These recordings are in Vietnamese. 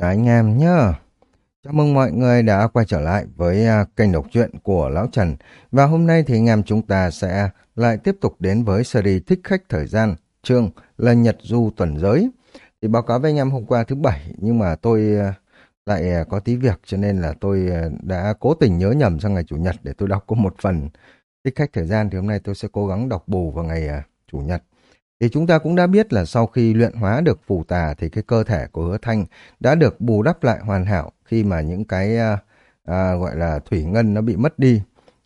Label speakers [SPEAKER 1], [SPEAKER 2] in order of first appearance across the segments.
[SPEAKER 1] Chào anh em nhá. Chào mừng mọi người đã quay trở lại với à, kênh đọc truyện của Lão Trần. Và hôm nay thì anh em chúng ta sẽ lại tiếp tục đến với series Thích Khách Thời Gian, chương là Nhật Du Tuần Giới. Thì báo cáo với anh em hôm qua thứ bảy, nhưng mà tôi à, lại à, có tí việc cho nên là tôi đã cố tình nhớ nhầm sang ngày Chủ nhật để tôi đọc có một phần Thích Khách Thời Gian thì hôm nay tôi sẽ cố gắng đọc bù vào ngày Chủ nhật. Thì chúng ta cũng đã biết là sau khi luyện hóa được phù tà thì cái cơ thể của hứa thanh đã được bù đắp lại hoàn hảo khi mà những cái à, à, gọi là thủy ngân nó bị mất đi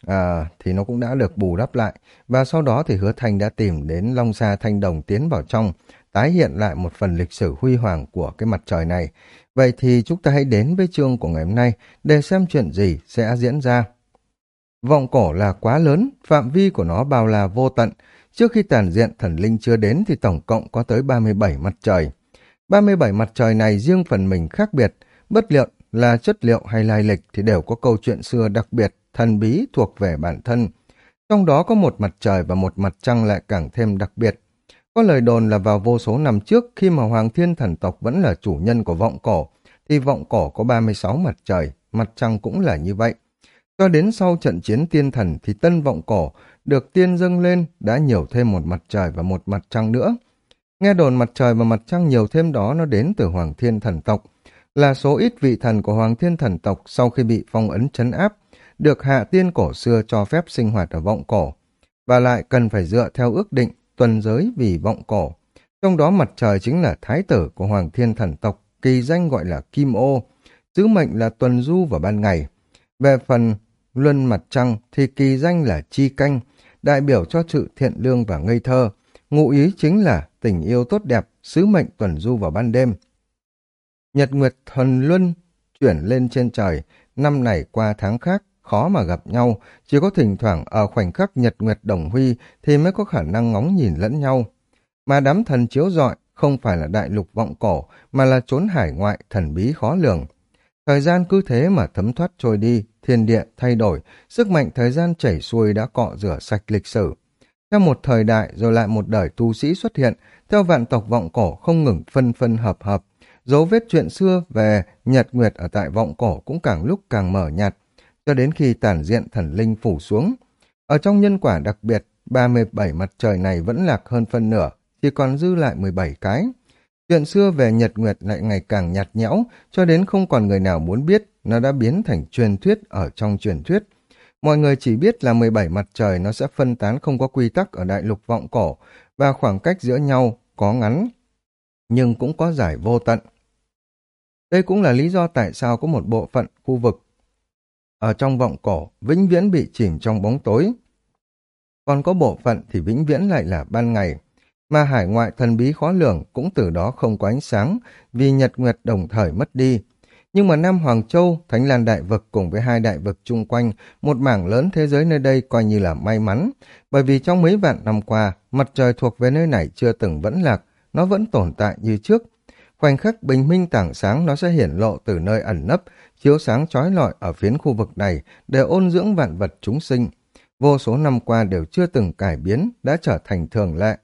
[SPEAKER 1] à, thì nó cũng đã được bù đắp lại. Và sau đó thì hứa thanh đã tìm đến Long Sa Thanh Đồng tiến vào trong, tái hiện lại một phần lịch sử huy hoàng của cái mặt trời này. Vậy thì chúng ta hãy đến với chương của ngày hôm nay để xem chuyện gì sẽ diễn ra. Vọng cổ là quá lớn, phạm vi của nó bao là vô tận, Trước khi tàn diện thần linh chưa đến thì tổng cộng có tới 37 mặt trời. 37 mặt trời này riêng phần mình khác biệt, bất liệu là chất liệu hay lai lịch thì đều có câu chuyện xưa đặc biệt, thần bí thuộc về bản thân. Trong đó có một mặt trời và một mặt trăng lại càng thêm đặc biệt. Có lời đồn là vào vô số năm trước khi mà Hoàng Thiên thần tộc vẫn là chủ nhân của vọng cổ, thì vọng cổ có 36 mặt trời, mặt trăng cũng là như vậy. Cho đến sau trận chiến tiên thần thì tân vọng cổ được tiên dâng lên đã nhiều thêm một mặt trời và một mặt trăng nữa. Nghe đồn mặt trời và mặt trăng nhiều thêm đó nó đến từ Hoàng Thiên Thần Tộc, là số ít vị thần của Hoàng Thiên Thần Tộc sau khi bị phong ấn chấn áp, được hạ tiên cổ xưa cho phép sinh hoạt ở vọng cổ, và lại cần phải dựa theo ước định tuần giới vì vọng cổ. Trong đó mặt trời chính là thái tử của Hoàng Thiên Thần Tộc, kỳ danh gọi là Kim Ô, sứ mệnh là tuần du vào ban ngày. Về phần luân mặt trăng thì kỳ danh là Chi Canh, đại biểu cho sự thiện lương và ngây thơ. Ngụ ý chính là tình yêu tốt đẹp, sứ mệnh tuần du vào ban đêm. Nhật Nguyệt thần Luân chuyển lên trên trời, năm này qua tháng khác, khó mà gặp nhau, chỉ có thỉnh thoảng ở khoảnh khắc Nhật Nguyệt Đồng Huy thì mới có khả năng ngóng nhìn lẫn nhau. Mà đám thần chiếu rọi không phải là đại lục vọng cổ, mà là chốn hải ngoại thần bí khó lường. Thời gian cứ thế mà thấm thoát trôi đi, thiên địa thay đổi, sức mạnh thời gian chảy xuôi đã cọ rửa sạch lịch sử. Theo một thời đại rồi lại một đời tu sĩ xuất hiện, theo vạn tộc vọng cổ không ngừng phân phân hợp hợp, dấu vết chuyện xưa về nhật nguyệt ở tại vọng cổ cũng càng lúc càng mở nhạt, cho đến khi tản diện thần linh phủ xuống. Ở trong nhân quả đặc biệt, 37 mặt trời này vẫn lạc hơn phân nửa, chỉ còn dư lại 17 cái. Chuyện xưa về Nhật Nguyệt lại ngày càng nhạt nhẽo, cho đến không còn người nào muốn biết, nó đã biến thành truyền thuyết ở trong truyền thuyết. Mọi người chỉ biết là 17 mặt trời nó sẽ phân tán không có quy tắc ở đại lục vọng cổ, và khoảng cách giữa nhau có ngắn, nhưng cũng có giải vô tận. Đây cũng là lý do tại sao có một bộ phận khu vực ở trong vọng cổ vĩnh viễn bị chìm trong bóng tối. Còn có bộ phận thì vĩnh viễn lại là ban ngày mà hải ngoại thần bí khó lường cũng từ đó không có ánh sáng vì nhật nguyệt đồng thời mất đi. Nhưng mà Nam Hoàng Châu, Thánh Lan Đại Vực cùng với hai đại vực chung quanh, một mảng lớn thế giới nơi đây coi như là may mắn, bởi vì trong mấy vạn năm qua, mặt trời thuộc về nơi này chưa từng vẫn lạc, nó vẫn tồn tại như trước. Khoảnh khắc bình minh tảng sáng nó sẽ hiển lộ từ nơi ẩn nấp, chiếu sáng trói lọi ở phiến khu vực này để ôn dưỡng vạn vật chúng sinh. Vô số năm qua đều chưa từng cải biến, đã trở thành thường lệ.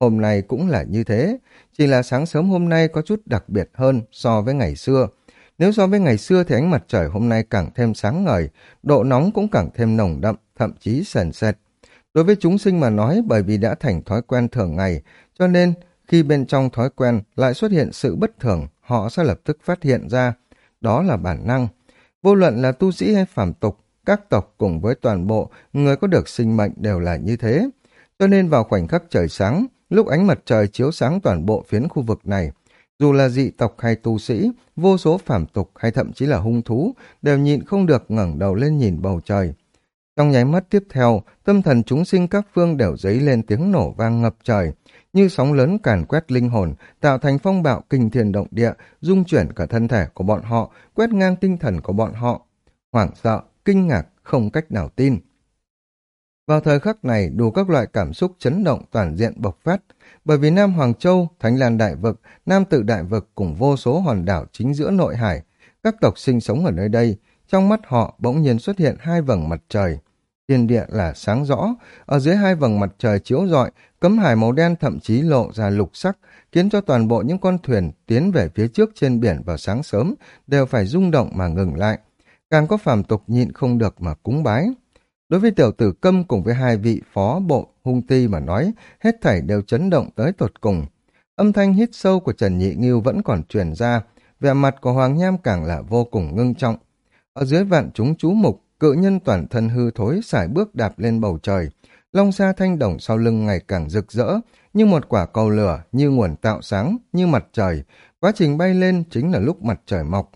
[SPEAKER 1] Hôm nay cũng là như thế, chỉ là sáng sớm hôm nay có chút đặc biệt hơn so với ngày xưa. Nếu so với ngày xưa thì ánh mặt trời hôm nay càng thêm sáng ngời, độ nóng cũng càng thêm nồng đậm, thậm chí sền sệt. Đối với chúng sinh mà nói bởi vì đã thành thói quen thường ngày, cho nên khi bên trong thói quen lại xuất hiện sự bất thường, họ sẽ lập tức phát hiện ra. Đó là bản năng. Vô luận là tu sĩ hay phàm tục, các tộc cùng với toàn bộ người có được sinh mệnh đều là như thế. Cho nên vào khoảnh khắc trời sáng, Lúc ánh mặt trời chiếu sáng toàn bộ phiến khu vực này, dù là dị tộc hay tu sĩ, vô số phàm tục hay thậm chí là hung thú đều nhịn không được ngẩng đầu lên nhìn bầu trời. Trong nháy mắt tiếp theo, tâm thần chúng sinh các phương đều dấy lên tiếng nổ vang ngập trời, như sóng lớn càn quét linh hồn, tạo thành phong bạo kinh thiên động địa, dung chuyển cả thân thể của bọn họ, quét ngang tinh thần của bọn họ. Hoảng sợ, kinh ngạc, không cách nào tin. Vào thời khắc này, đủ các loại cảm xúc chấn động toàn diện bộc phát, bởi vì Nam Hoàng Châu, Thánh Lan Đại Vực, Nam Tự Đại Vực cùng vô số hòn đảo chính giữa nội hải, các tộc sinh sống ở nơi đây, trong mắt họ bỗng nhiên xuất hiện hai vầng mặt trời. thiên địa là sáng rõ, ở dưới hai vầng mặt trời chiếu rọi, cấm hải màu đen thậm chí lộ ra lục sắc, khiến cho toàn bộ những con thuyền tiến về phía trước trên biển vào sáng sớm đều phải rung động mà ngừng lại. Càng có phàm tục nhịn không được mà cúng bái. Đối với tiểu tử câm cùng với hai vị phó bộ hung ti mà nói, hết thảy đều chấn động tới tột cùng. Âm thanh hít sâu của Trần Nhị Nghiêu vẫn còn truyền ra, vẻ mặt của Hoàng Nham càng là vô cùng ngưng trọng. Ở dưới vạn chúng chú mục, cự nhân toàn thân hư thối xài bước đạp lên bầu trời. Long xa thanh đồng sau lưng ngày càng rực rỡ, như một quả cầu lửa, như nguồn tạo sáng, như mặt trời. Quá trình bay lên chính là lúc mặt trời mọc.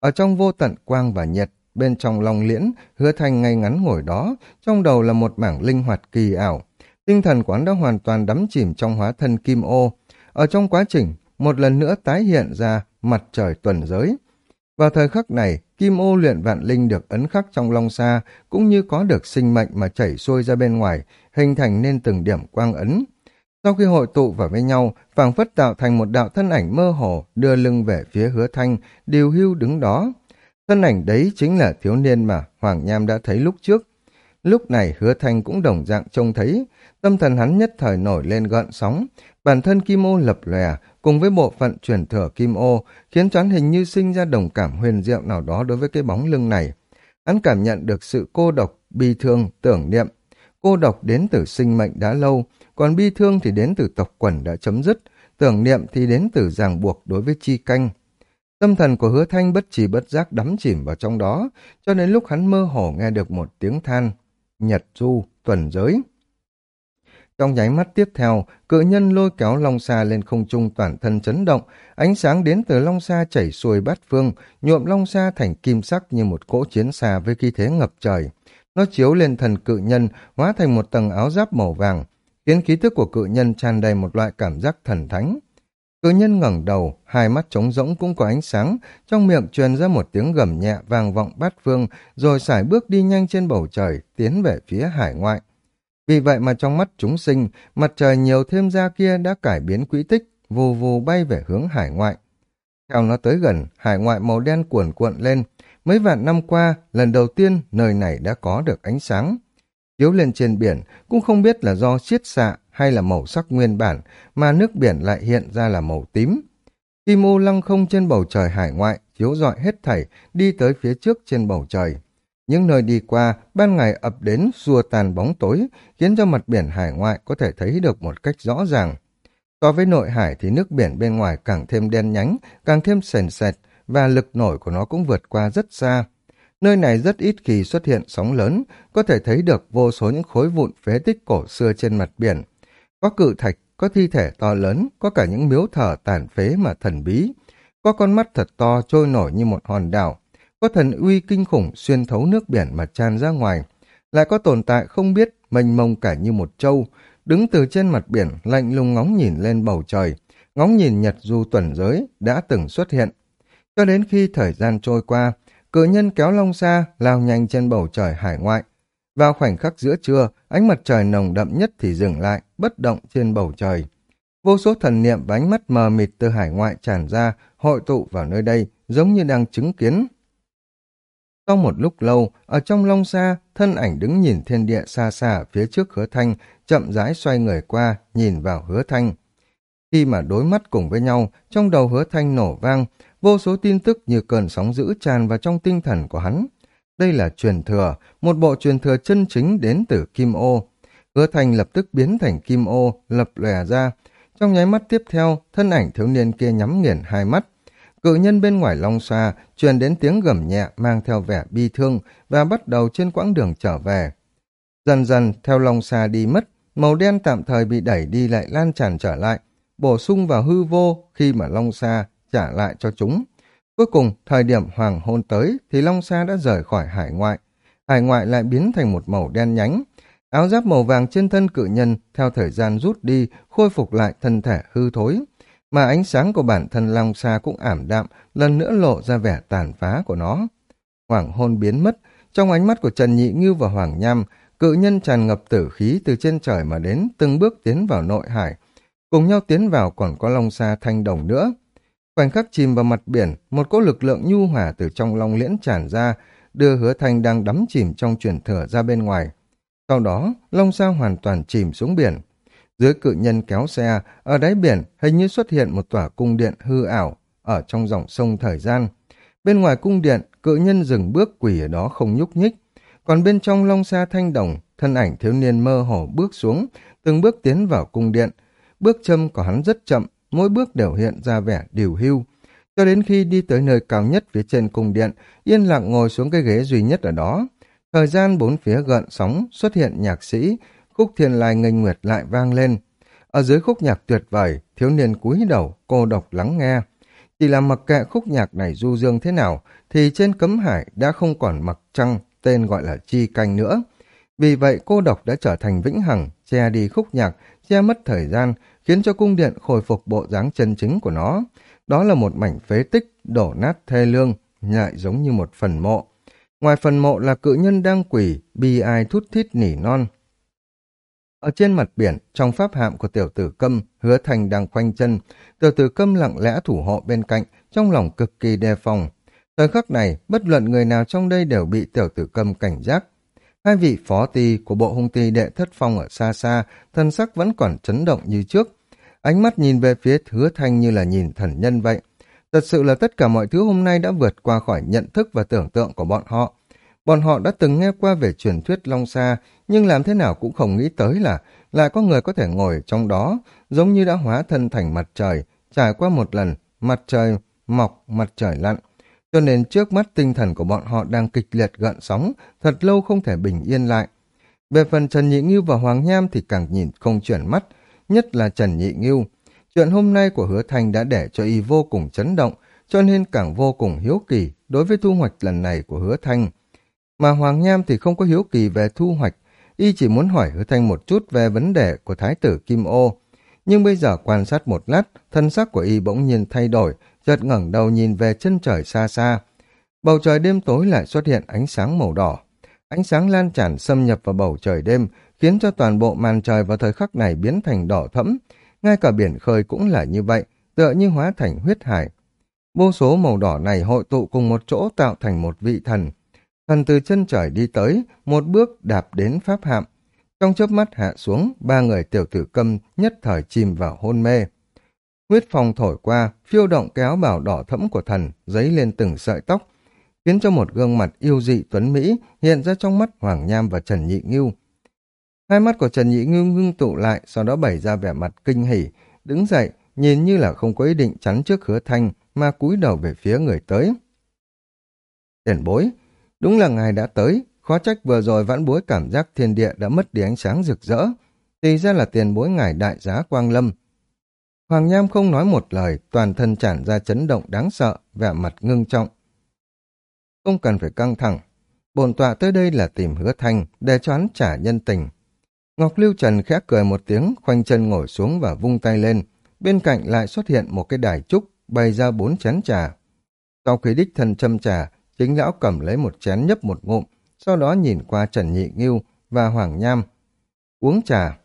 [SPEAKER 1] Ở trong vô tận quang và nhiệt, bên trong lòng liễn, hứa thanh ngay ngắn ngồi đó, trong đầu là một mảng linh hoạt kỳ ảo. Tinh thần quán đã hoàn toàn đắm chìm trong hóa thân kim ô. Ở trong quá trình, một lần nữa tái hiện ra mặt trời tuần giới. Vào thời khắc này, kim ô luyện vạn linh được ấn khắc trong long xa, cũng như có được sinh mệnh mà chảy xuôi ra bên ngoài, hình thành nên từng điểm quang ấn. Sau khi hội tụ vào với nhau, phảng phất tạo thành một đạo thân ảnh mơ hồ, đưa lưng về phía hứa thanh, điều hưu đứng đó. Thân ảnh đấy chính là thiếu niên mà Hoàng Nham đã thấy lúc trước. Lúc này hứa thanh cũng đồng dạng trông thấy, tâm thần hắn nhất thời nổi lên gợn sóng, bản thân kim ô lập lòe, cùng với bộ phận truyền thừa kim ô, khiến choán hình như sinh ra đồng cảm huyền diệu nào đó đối với cái bóng lưng này. Hắn cảm nhận được sự cô độc, bi thương, tưởng niệm. Cô độc đến từ sinh mệnh đã lâu, còn bi thương thì đến từ tộc quần đã chấm dứt, tưởng niệm thì đến từ ràng buộc đối với chi canh. Tâm thần của hứa thanh bất chỉ bất giác đắm chìm vào trong đó, cho đến lúc hắn mơ hồ nghe được một tiếng than. Nhật du, tuần giới. Trong nháy mắt tiếp theo, cự nhân lôi kéo long xa lên không trung toàn thân chấn động, ánh sáng đến từ long xa chảy xuôi bát phương, nhuộm long xa thành kim sắc như một cỗ chiến xa với khí thế ngập trời. Nó chiếu lên thần cự nhân, hóa thành một tầng áo giáp màu vàng, khiến khí thức của cự nhân tràn đầy một loại cảm giác thần thánh. Cự nhân ngẩng đầu, hai mắt trống rỗng cũng có ánh sáng, trong miệng truyền ra một tiếng gầm nhẹ vang vọng bát phương, rồi sải bước đi nhanh trên bầu trời, tiến về phía hải ngoại. Vì vậy mà trong mắt chúng sinh, mặt trời nhiều thêm ra kia đã cải biến quỹ tích, vù vù bay về hướng hải ngoại. Theo nó tới gần, hải ngoại màu đen cuộn cuộn lên. Mấy vạn năm qua, lần đầu tiên nơi này đã có được ánh sáng. Chiếu lên trên biển, cũng không biết là do chiết xạ hay là màu sắc nguyên bản, mà nước biển lại hiện ra là màu tím. Kim ô lăng không trên bầu trời hải ngoại, chiếu rọi hết thảy, đi tới phía trước trên bầu trời. Những nơi đi qua, ban ngày ập đến xua tàn bóng tối, khiến cho mặt biển hải ngoại có thể thấy được một cách rõ ràng. So với nội hải thì nước biển bên ngoài càng thêm đen nhánh, càng thêm sền sệt, và lực nổi của nó cũng vượt qua rất xa. Nơi này rất ít khi xuất hiện sóng lớn, có thể thấy được vô số những khối vụn phế tích cổ xưa trên mặt biển. Có cự thạch, có thi thể to lớn, có cả những miếu thờ tàn phế mà thần bí. Có con mắt thật to trôi nổi như một hòn đảo, có thần uy kinh khủng xuyên thấu nước biển mà tràn ra ngoài. Lại có tồn tại không biết, mênh mông cả như một châu, đứng từ trên mặt biển lạnh lùng ngóng nhìn lên bầu trời, ngóng nhìn nhật du tuần giới đã từng xuất hiện. Cho đến khi thời gian trôi qua, cự nhân kéo long xa lao nhanh trên bầu trời hải ngoại. Vào khoảnh khắc giữa trưa, ánh mặt trời nồng đậm nhất thì dừng lại, bất động trên bầu trời. Vô số thần niệm và ánh mắt mờ mịt từ hải ngoại tràn ra, hội tụ vào nơi đây, giống như đang chứng kiến sau một lúc lâu, ở trong long xa, thân ảnh đứng nhìn thiên địa xa xa phía trước hứa thanh, chậm rãi xoay người qua, nhìn vào hứa thanh. Khi mà đối mắt cùng với nhau, trong đầu hứa thanh nổ vang, vô số tin tức như cơn sóng dữ tràn vào trong tinh thần của hắn. Đây là truyền thừa, một bộ truyền thừa chân chính đến từ Kim Ô. Hứa thành lập tức biến thành Kim Ô, lập lòe ra. Trong nháy mắt tiếp theo, thân ảnh thiếu niên kia nhắm nghiền hai mắt, Cự nhân bên ngoài long xa truyền đến tiếng gầm nhẹ mang theo vẻ bi thương và bắt đầu trên quãng đường trở về. Dần dần theo long xa đi mất, màu đen tạm thời bị đẩy đi lại lan tràn trở lại, bổ sung vào hư vô khi mà long xa trả lại cho chúng. Cuối cùng, thời điểm hoàng hôn tới thì long sa đã rời khỏi hải ngoại. Hải ngoại lại biến thành một màu đen nhánh. Áo giáp màu vàng trên thân cự nhân theo thời gian rút đi, khôi phục lại thân thể hư thối mà ánh sáng của bản thân Long Sa cũng ảm đạm, lần nữa lộ ra vẻ tàn phá của nó. Hoàng hôn biến mất, trong ánh mắt của Trần Nhị Ngưu và Hoàng Nham, cự nhân tràn ngập tử khí từ trên trời mà đến, từng bước tiến vào nội hải. Cùng nhau tiến vào còn có Long Sa thanh đồng nữa. Khoảnh khắc chìm vào mặt biển, một cỗ lực lượng nhu hòa từ trong long liễn tràn ra, đưa hứa thanh đang đắm chìm trong truyền thở ra bên ngoài. Sau đó, long sao hoàn toàn chìm xuống biển. Dưới cự nhân kéo xe, ở đáy biển hình như xuất hiện một tòa cung điện hư ảo ở trong dòng sông thời gian. Bên ngoài cung điện, cự nhân dừng bước quỷ ở đó không nhúc nhích. Còn bên trong long xa thanh đồng, thân ảnh thiếu niên mơ hồ bước xuống, từng bước tiến vào cung điện. Bước châm của hắn rất chậm, mỗi bước đều hiện ra vẻ điều hưu. Cho đến khi đi tới nơi cao nhất phía trên cung điện, yên lặng ngồi xuống cái ghế duy nhất ở đó. Thời gian bốn phía gợn sóng xuất hiện nhạc sĩ, khúc thiên lai nghênh nguyệt lại vang lên. Ở dưới khúc nhạc tuyệt vời, thiếu niên cúi đầu, cô độc lắng nghe. Chỉ là mặc kệ khúc nhạc này du dương thế nào, thì trên cấm hải đã không còn mặc trăng, tên gọi là chi canh nữa. Vì vậy cô độc đã trở thành vĩnh hằng, che đi khúc nhạc, che mất thời gian, khiến cho cung điện khôi phục bộ dáng chân chính của nó. Đó là một mảnh phế tích, đổ nát thê lương, nhại giống như một phần mộ. Ngoài phần mộ là cự nhân đang quỳ, bi ai thút thít nỉ non. Ở trên mặt biển, trong pháp hạm của tiểu tử câm, hứa thành đang khoanh chân, tiểu tử câm lặng lẽ thủ hộ bên cạnh, trong lòng cực kỳ đề phòng. Thời khắc này, bất luận người nào trong đây đều bị tiểu tử câm cảnh giác. Hai vị phó ty của bộ hung ty đệ thất phong ở xa xa, thân sắc vẫn còn chấn động như trước. Ánh mắt nhìn về phía hứa thanh như là nhìn thần nhân vậy. Thật sự là tất cả mọi thứ hôm nay đã vượt qua khỏi nhận thức và tưởng tượng của bọn họ. Bọn họ đã từng nghe qua về truyền thuyết Long Sa, nhưng làm thế nào cũng không nghĩ tới là lại có người có thể ngồi trong đó, giống như đã hóa thân thành mặt trời, trải qua một lần, mặt trời mọc, mặt trời lặn. Cho nên trước mắt tinh thần của bọn họ đang kịch liệt gợn sóng, thật lâu không thể bình yên lại. Về phần Trần Nhị Ngưu và Hoàng Nham thì càng nhìn không chuyển mắt, nhất là Trần Nhị Ngưu. Chuyện hôm nay của Hứa Thanh đã để cho y vô cùng chấn động, cho nên càng vô cùng hiếu kỳ đối với thu hoạch lần này của Hứa Thanh. Mà Hoàng Nham thì không có hiếu kỳ về thu hoạch, y chỉ muốn hỏi Hứa Thanh một chút về vấn đề của Thái tử Kim Ô. Nhưng bây giờ quan sát một lát, thân sắc của y bỗng nhiên thay đổi, chợt ngẩng đầu nhìn về chân trời xa xa. Bầu trời đêm tối lại xuất hiện ánh sáng màu đỏ. Ánh sáng lan tràn xâm nhập vào bầu trời đêm, khiến cho toàn bộ màn trời vào thời khắc này biến thành đỏ thẫm. Ngay cả biển khơi cũng là như vậy, tựa như hóa thành huyết hải. Vô số màu đỏ này hội tụ cùng một chỗ tạo thành một vị thần. Thần từ chân trời đi tới, một bước đạp đến pháp hạm. Trong chớp mắt hạ xuống, ba người tiểu tử câm nhất thời chìm vào hôn mê. Huyết phong thổi qua, phiêu động kéo bảo đỏ thẫm của thần, giấy lên từng sợi tóc, khiến cho một gương mặt yêu dị tuấn Mỹ hiện ra trong mắt Hoàng Nham và Trần Nhị Ngưu. Hai mắt của Trần Nhị Ngưu ngưng tụ lại, sau đó bày ra vẻ mặt kinh hỉ, đứng dậy, nhìn như là không có ý định chắn trước hứa thanh, mà cúi đầu về phía người tới. Tiền bối, đúng là ngài đã tới, khó trách vừa rồi vãn bối cảm giác thiên địa đã mất đi ánh sáng rực rỡ. Thì ra là tiền bối ngài đại giá Quang Lâm. Hoàng Nham không nói một lời, toàn thân tràn ra chấn động đáng sợ, vẻ mặt ngưng trọng. Không cần phải căng thẳng, bồn tọa tới đây là tìm hứa thanh, để cho hắn trả nhân tình. Ngọc Lưu Trần khẽ cười một tiếng, khoanh chân ngồi xuống và vung tay lên. Bên cạnh lại xuất hiện một cái đài trúc, bày ra bốn chén trà. Sau khi đích thân châm trà, chính lão cầm lấy một chén nhấp một ngụm, sau đó nhìn qua Trần Nhị Nghiêu và Hoàng Nham. Uống trà.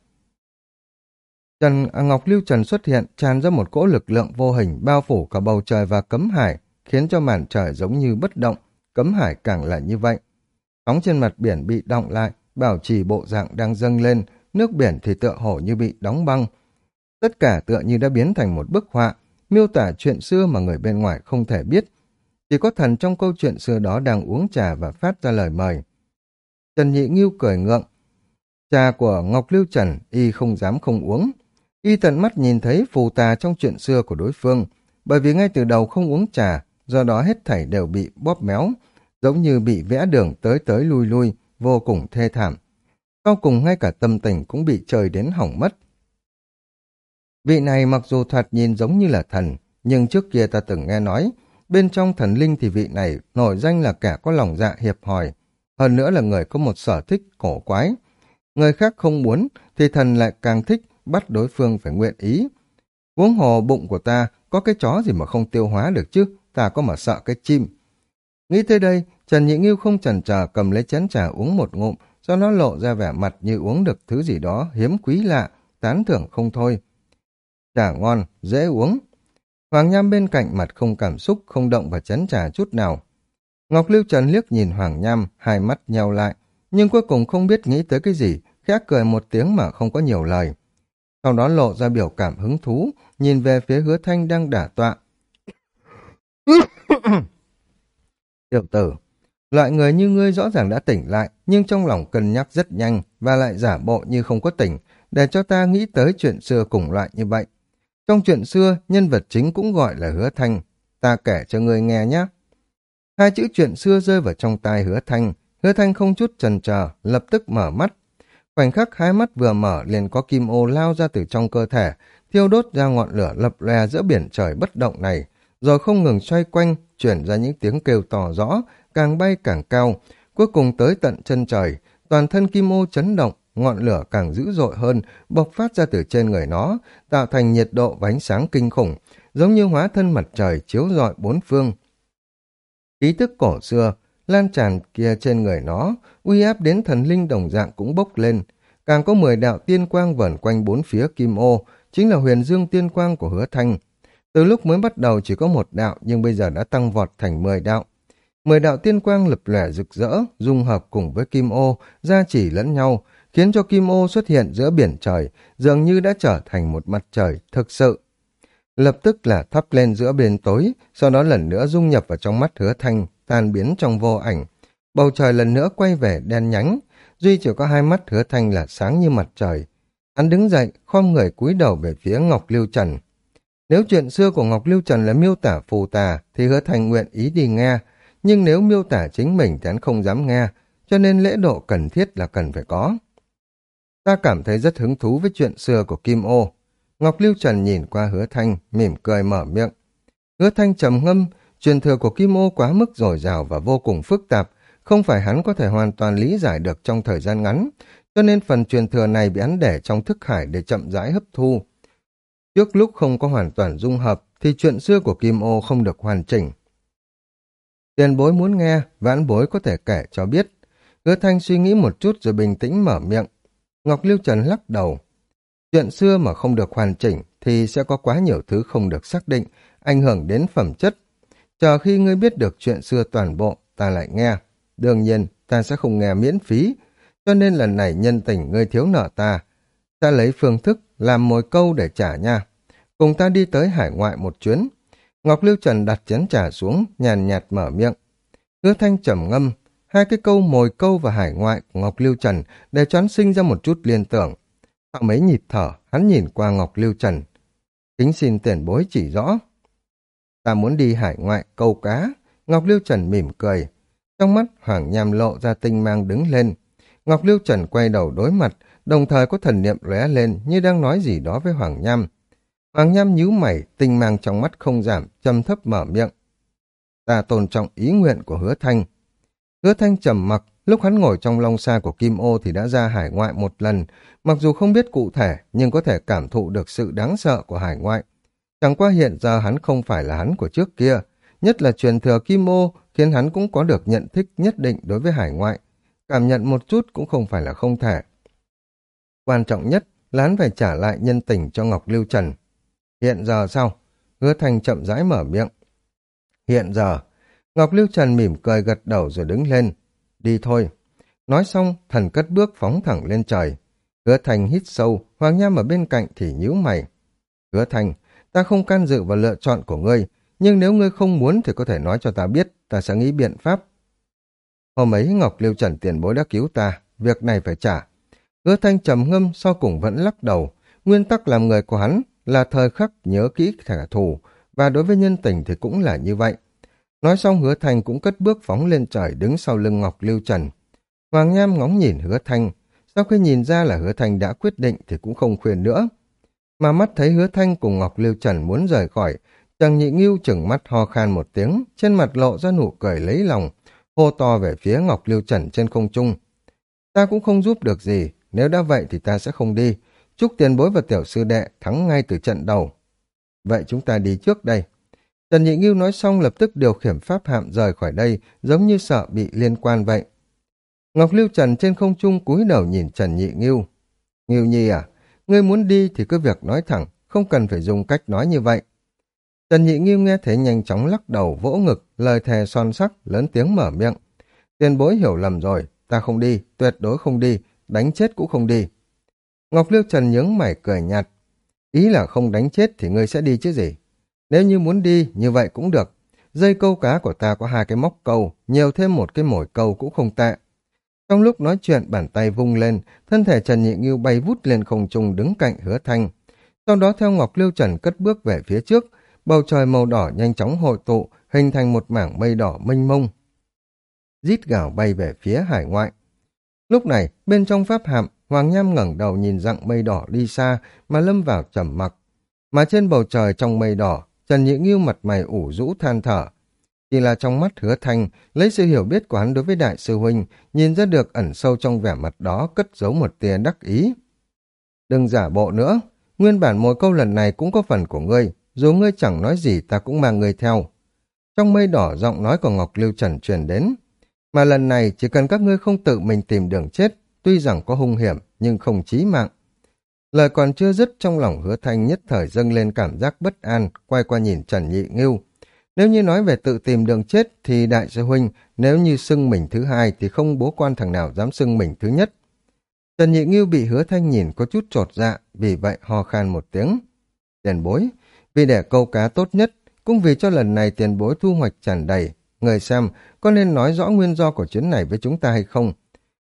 [SPEAKER 1] Trần à, Ngọc Lưu Trần xuất hiện, tràn ra một cỗ lực lượng vô hình bao phủ cả bầu trời và cấm hải, khiến cho màn trời giống như bất động, cấm hải càng là như vậy. Sóng trên mặt biển bị động lại, bảo trì bộ dạng đang dâng lên, nước biển thì tựa hồ như bị đóng băng. Tất cả tựa như đã biến thành một bức họa, miêu tả chuyện xưa mà người bên ngoài không thể biết. Chỉ có thần trong câu chuyện xưa đó đang uống trà và phát ra lời mời. Trần Nhị Nghiêu cười ngượng. Trà của Ngọc Lưu Trần y không dám không uống. Y tận mắt nhìn thấy phù tà trong chuyện xưa của đối phương, bởi vì ngay từ đầu không uống trà, do đó hết thảy đều bị bóp méo, giống như bị vẽ đường tới tới lui lui, vô cùng thê thảm. Sau cùng ngay cả tâm tình cũng bị trời đến hỏng mất. Vị này mặc dù thoạt nhìn giống như là thần, nhưng trước kia ta từng nghe nói, bên trong thần linh thì vị này nổi danh là kẻ có lòng dạ hiệp hòi, hơn nữa là người có một sở thích cổ quái. Người khác không muốn thì thần lại càng thích bắt đối phương phải nguyện ý. Uống hồ bụng của ta có cái chó gì mà không tiêu hóa được chứ, ta có mà sợ cái chim. Nghĩ tới đây, Trần Nhị Nghiêu không chần chờ cầm lấy chén trà uống một ngụm, do nó lộ ra vẻ mặt như uống được thứ gì đó hiếm quý lạ, tán thưởng không thôi. Trà ngon, dễ uống. Hoàng Nham bên cạnh mặt không cảm xúc, không động vào chén trà chút nào. Ngọc Lưu Trần liếc nhìn Hoàng Nham, hai mắt nheo lại, nhưng cuối cùng không biết nghĩ tới cái gì, khẽ cười một tiếng mà không có nhiều lời. Sau đó lộ ra biểu cảm hứng thú, nhìn về phía hứa thanh đang đả tọa. Tiểu tử, loại người như ngươi rõ ràng đã tỉnh lại, nhưng trong lòng cân nhắc rất nhanh và lại giả bộ như không có tỉnh, để cho ta nghĩ tới chuyện xưa cùng loại như vậy. Trong chuyện xưa, nhân vật chính cũng gọi là hứa thanh. Ta kể cho ngươi nghe nhé. Hai chữ chuyện xưa rơi vào trong tai hứa thanh. Hứa thanh không chút chần chờ, lập tức mở mắt. Khoảnh khắc hai mắt vừa mở liền có kim ô lao ra từ trong cơ thể, thiêu đốt ra ngọn lửa lập lòe giữa biển trời bất động này, rồi không ngừng xoay quanh, chuyển ra những tiếng kêu to rõ, càng bay càng cao, cuối cùng tới tận chân trời, toàn thân kim ô chấn động, ngọn lửa càng dữ dội hơn, bộc phát ra từ trên người nó, tạo thành nhiệt độ và ánh sáng kinh khủng, giống như hóa thân mặt trời chiếu rọi bốn phương. Ký thức cổ xưa, lan tràn kia trên người nó, uy áp đến thần linh đồng dạng cũng bốc lên. Càng có mười đạo tiên quang vẩn quanh bốn phía kim ô, chính là huyền dương tiên quang của hứa thanh. Từ lúc mới bắt đầu chỉ có một đạo nhưng bây giờ đã tăng vọt thành mười đạo. Mười đạo tiên quang lập lẻ rực rỡ, dung hợp cùng với kim ô, gia chỉ lẫn nhau, khiến cho kim ô xuất hiện giữa biển trời, dường như đã trở thành một mặt trời thực sự. Lập tức là thắp lên giữa bên tối, sau đó lần nữa dung nhập vào trong mắt hứa thanh, tan biến trong vô ảnh. Bầu trời lần nữa quay về đen nhánh, duy chỉ có hai mắt hứa thanh là sáng như mặt trời. Hắn đứng dậy, khom người cúi đầu về phía Ngọc Lưu Trần. Nếu chuyện xưa của Ngọc Lưu Trần là miêu tả phù tà, thì hứa thanh nguyện ý đi nghe, nhưng nếu miêu tả chính mình thì hắn không dám nghe, cho nên lễ độ cần thiết là cần phải có. Ta cảm thấy rất hứng thú với chuyện xưa của Kim Ô. Ngọc Lưu Trần nhìn qua hứa thanh, mỉm cười mở miệng. Hứa thanh trầm ngâm, truyền thừa của Kim Ô quá mức dồi dào và vô cùng phức tạp, không phải hắn có thể hoàn toàn lý giải được trong thời gian ngắn, cho nên phần truyền thừa này bị hắn để trong thức hải để chậm rãi hấp thu. Trước lúc không có hoàn toàn dung hợp, thì chuyện xưa của Kim Ô không được hoàn chỉnh. Tiền bối muốn nghe, vãn bối có thể kể cho biết. Hứa thanh suy nghĩ một chút rồi bình tĩnh mở miệng. Ngọc Lưu Trần lắc đầu. Chuyện xưa mà không được hoàn chỉnh thì sẽ có quá nhiều thứ không được xác định, ảnh hưởng đến phẩm chất. Chờ khi ngươi biết được chuyện xưa toàn bộ, ta lại nghe. Đương nhiên, ta sẽ không nghe miễn phí, cho nên lần này nhân tình ngươi thiếu nợ ta. Ta lấy phương thức làm mồi câu để trả nha. Cùng ta đi tới hải ngoại một chuyến. Ngọc Lưu Trần đặt chén trà xuống, nhàn nhạt mở miệng. Hứa thanh trầm ngâm, hai cái câu mồi câu và hải ngoại của Ngọc Lưu Trần để choán sinh ra một chút liên tưởng. Họ mấy nhịp thở, hắn nhìn qua Ngọc Lưu Trần. Kính xin tiền bối chỉ rõ. Ta muốn đi hải ngoại câu cá. Ngọc Lưu Trần mỉm cười. Trong mắt Hoàng Nham lộ ra tinh mang đứng lên. Ngọc Lưu Trần quay đầu đối mặt, đồng thời có thần niệm lóe lên như đang nói gì đó với Hoàng Nham. Hoàng Nham nhíu mày, tinh mang trong mắt không giảm, châm thấp mở miệng. Ta tôn trọng ý nguyện của hứa thanh. Hứa thanh trầm mặc, lúc hắn ngồi trong long xa của Kim Ô thì đã ra hải ngoại một lần, mặc dù không biết cụ thể nhưng có thể cảm thụ được sự đáng sợ của hải ngoại. Chẳng qua hiện giờ hắn không phải là hắn của trước kia, nhất là truyền thừa Kim mô khiến hắn cũng có được nhận thức nhất định đối với hải ngoại. Cảm nhận một chút cũng không phải là không thể. Quan trọng nhất là hắn phải trả lại nhân tình cho Ngọc Lưu Trần. Hiện giờ sao? Hứa Thành chậm rãi mở miệng. Hiện giờ, Ngọc Lưu Trần mỉm cười gật đầu rồi đứng lên. Đi thôi. Nói xong, thần cất bước phóng thẳng lên trời. Hứa Thành hít sâu, Hoàng Nham ở bên cạnh thì nhíu mày. Hứa Thành, ta không can dự vào lựa chọn của ngươi, nhưng nếu ngươi không muốn thì có thể nói cho ta biết, ta sẽ nghĩ biện pháp. Hôm ấy Ngọc Liêu Trần tiền bối đã cứu ta, việc này phải trả. Hứa Thanh trầm ngâm sau cùng vẫn lắc đầu, nguyên tắc làm người của hắn là thời khắc nhớ kỹ thẻ thù, và đối với nhân tình thì cũng là như vậy. Nói xong hứa thanh cũng cất bước phóng lên trời đứng sau lưng Ngọc Liêu Trần. Hoàng Nham ngóng nhìn hứa thanh, sau khi nhìn ra là hứa thanh đã quyết định thì cũng không khuyên nữa. Mà mắt thấy hứa thanh cùng Ngọc Lưu Trần muốn rời khỏi, Trần Nhị Nghiêu chừng mắt ho khan một tiếng, trên mặt lộ ra nụ cười lấy lòng, hô to về phía Ngọc Lưu Trần trên không trung. Ta cũng không giúp được gì, nếu đã vậy thì ta sẽ không đi, Chúc tiền bối và tiểu sư đệ thắng ngay từ trận đầu. Vậy chúng ta đi trước đây. Trần Nhị Nghiêu nói xong lập tức điều khiển pháp hạm rời khỏi đây, giống như sợ bị liên quan vậy. Ngọc Lưu Trần trên không trung cúi đầu nhìn Trần Nhị Nghiêu. Nghiêu Nhi à, ngươi muốn đi thì cứ việc nói thẳng, không cần phải dùng cách nói như vậy. Trần Nhị Nghiêu nghe thấy nhanh chóng lắc đầu vỗ ngực, lời thề son sắc, lớn tiếng mở miệng. Tiền bối hiểu lầm rồi, ta không đi, tuyệt đối không đi, đánh chết cũng không đi. Ngọc Liêu Trần nhướng mày cười nhạt. Ý là không đánh chết thì ngươi sẽ đi chứ gì. Nếu như muốn đi, như vậy cũng được. Dây câu cá của ta có hai cái móc câu, nhiều thêm một cái mồi câu cũng không tệ. Trong lúc nói chuyện, bàn tay vung lên, thân thể Trần Nhị Ngưu bay vút lên không trung đứng cạnh hứa thanh. Sau đó theo Ngọc Liêu Trần cất bước về phía trước, bầu trời màu đỏ nhanh chóng hội tụ, hình thành một mảng mây đỏ mênh mông. Rít gào bay về phía hải ngoại. Lúc này, bên trong pháp hạm, Hoàng Nham ngẩng đầu nhìn dặng mây đỏ đi xa mà lâm vào trầm mặc. Mà trên bầu trời trong mây đỏ, Trần Nhị Nghiêu mặt mày ủ rũ than thở. Chỉ là trong mắt hứa thanh, lấy sự hiểu biết của hắn đối với đại sư huynh, nhìn ra được ẩn sâu trong vẻ mặt đó cất giấu một tia đắc ý. Đừng giả bộ nữa, nguyên bản mỗi câu lần này cũng có phần của ngươi, dù ngươi chẳng nói gì ta cũng mang ngươi theo. Trong mây đỏ giọng nói của Ngọc Lưu Trần truyền đến, mà lần này chỉ cần các ngươi không tự mình tìm đường chết, tuy rằng có hung hiểm nhưng không chí mạng. Lời còn chưa dứt trong lòng hứa thanh nhất thời dâng lên cảm giác bất an, quay qua nhìn Trần Nhị Ngưu. Nếu như nói về tự tìm đường chết thì đại sư huynh, nếu như xưng mình thứ hai thì không bố quan thằng nào dám xưng mình thứ nhất. Trần Nhị Ngưu bị hứa thanh nhìn có chút trột dạ, vì vậy ho khan một tiếng. Tiền bối, vì để câu cá tốt nhất, cũng vì cho lần này tiền bối thu hoạch tràn đầy. Người xem, có nên nói rõ nguyên do của chuyến này với chúng ta hay không?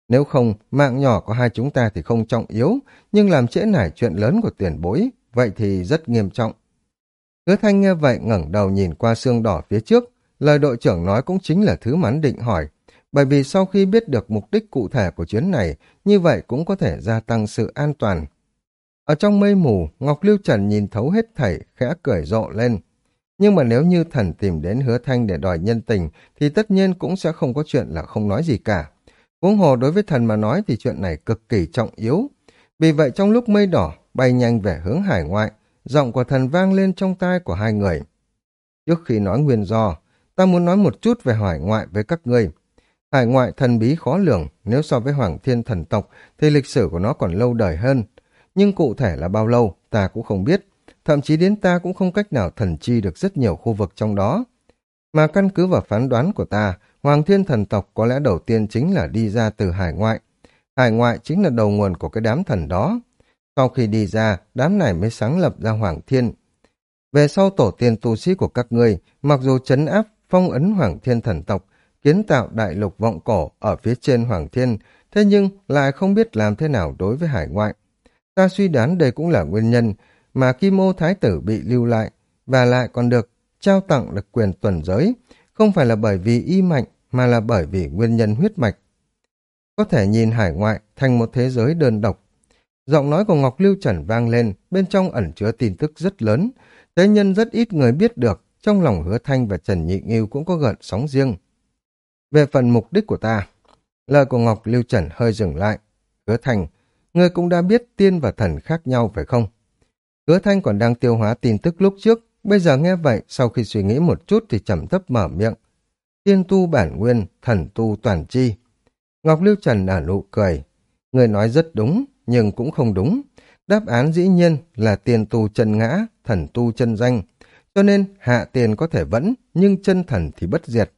[SPEAKER 1] Nếu không, mạng nhỏ của hai chúng ta thì không trọng yếu, nhưng làm trễ nải chuyện lớn của tiền bối, vậy thì rất nghiêm trọng. Hứa Thanh nghe vậy ngẩng đầu nhìn qua xương đỏ phía trước, lời đội trưởng nói cũng chính là thứ mắn định hỏi, bởi vì sau khi biết được mục đích cụ thể của chuyến này, như vậy cũng có thể gia tăng sự an toàn. Ở trong mây mù, Ngọc Lưu Trần nhìn thấu hết thảy, khẽ cười rộ lên. Nhưng mà nếu như thần tìm đến hứa thanh để đòi nhân tình, thì tất nhiên cũng sẽ không có chuyện là không nói gì cả. Huống hồ đối với thần mà nói thì chuyện này cực kỳ trọng yếu. Vì vậy trong lúc mây đỏ bay nhanh về hướng hải ngoại, giọng của thần vang lên trong tai của hai người. Trước khi nói nguyên do, ta muốn nói một chút về hải ngoại với các ngươi. Hải ngoại thần bí khó lường, nếu so với Hoàng Thiên thần tộc thì lịch sử của nó còn lâu đời hơn. Nhưng cụ thể là bao lâu, ta cũng không biết. Thậm chí đến ta cũng không cách nào thần chi được rất nhiều khu vực trong đó. Mà căn cứ vào phán đoán của ta, Hoàng thiên thần tộc có lẽ đầu tiên chính là đi ra từ hải ngoại. Hải ngoại chính là đầu nguồn của cái đám thần đó. Sau khi đi ra, đám này mới sáng lập ra Hoàng thiên. Về sau tổ tiên tu sĩ của các ngươi, mặc dù chấn áp phong ấn Hoàng thiên thần tộc, kiến tạo đại lục vọng cổ ở phía trên Hoàng thiên, thế nhưng lại không biết làm thế nào đối với hải ngoại. Ta suy đoán đây cũng là nguyên nhân mà Kim Ô Thái tử bị lưu lại và lại còn được trao tặng được quyền tuần giới, không phải là bởi vì y mạnh mà là bởi vì nguyên nhân huyết mạch. Có thể nhìn hải ngoại thành một thế giới đơn độc. Giọng nói của Ngọc Lưu Trần vang lên, bên trong ẩn chứa tin tức rất lớn, thế nhân rất ít người biết được, trong lòng hứa thanh và Trần Nhị Nghiêu cũng có gợn sóng riêng. Về phần mục đích của ta, lời của Ngọc Lưu Trần hơi dừng lại. Hứa thanh, người cũng đã biết tiên và thần khác nhau phải không? Hứa thanh còn đang tiêu hóa tin tức lúc trước, Bây giờ nghe vậy, sau khi suy nghĩ một chút thì trầm thấp mở miệng. Tiên tu bản nguyên, thần tu toàn chi. Ngọc Lưu Trần ả nụ cười. Người nói rất đúng, nhưng cũng không đúng. Đáp án dĩ nhiên là tiền tu chân ngã, thần tu chân danh. Cho nên hạ tiền có thể vẫn, nhưng chân thần thì bất diệt.